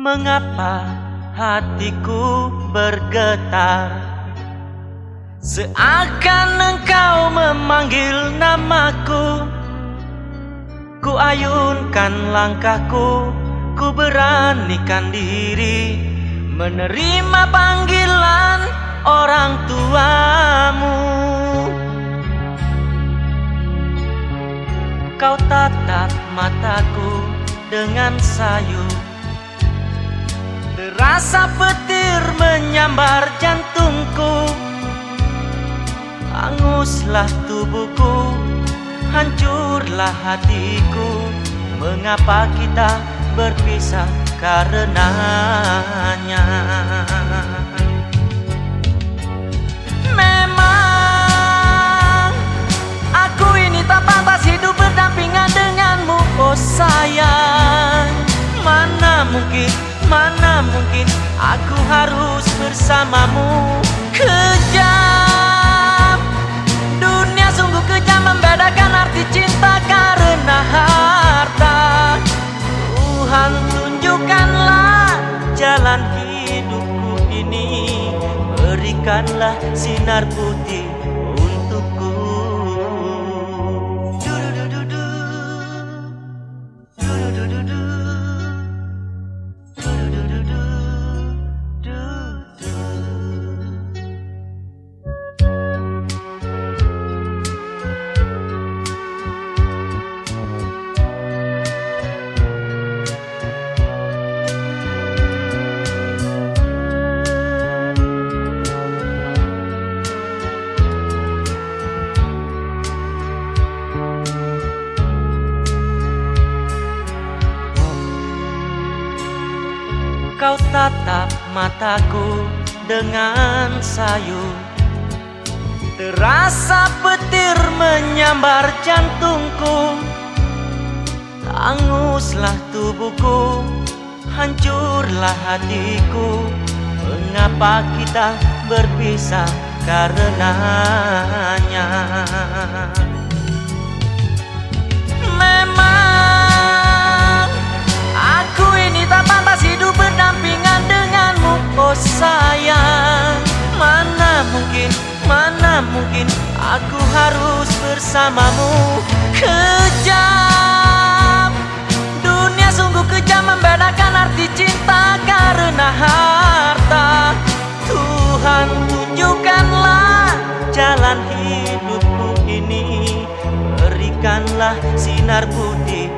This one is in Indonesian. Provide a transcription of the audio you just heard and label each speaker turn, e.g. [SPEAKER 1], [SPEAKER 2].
[SPEAKER 1] Mengapa hatiku bergetar? Seakan engkau memanggil namaku. Ku ayunkan langkahku Ku beranikan diri Menerima panggilan orang tuamu. Kau tatap mataku dengan sayu Terasa petir menyambar jantungku. Hanguslah tubuhku Hancurlah hatiku. Mengapa kita berpisah karenanya harus bersamamu. Kejam Dunia sungguh kejam Membedakan arti cinta karena harta. Tuhan tunjukkanlah jalan hidupku ini. Berikanlah sinar putih untukku Kau tatap mataku dengan sayu Terasa petir menyambar jantungku. Hanguslah tubuhku Hancurlah hatiku. Mengapa kita berpisah karenanya mungkin, mana mungkin Aku harus bersamamu? Kejam Dunia sungguh kejam Membedakan arti cinta karena harta. Tuhan tunjukkanlah jalan hidupku ini Berikanlah sinar putih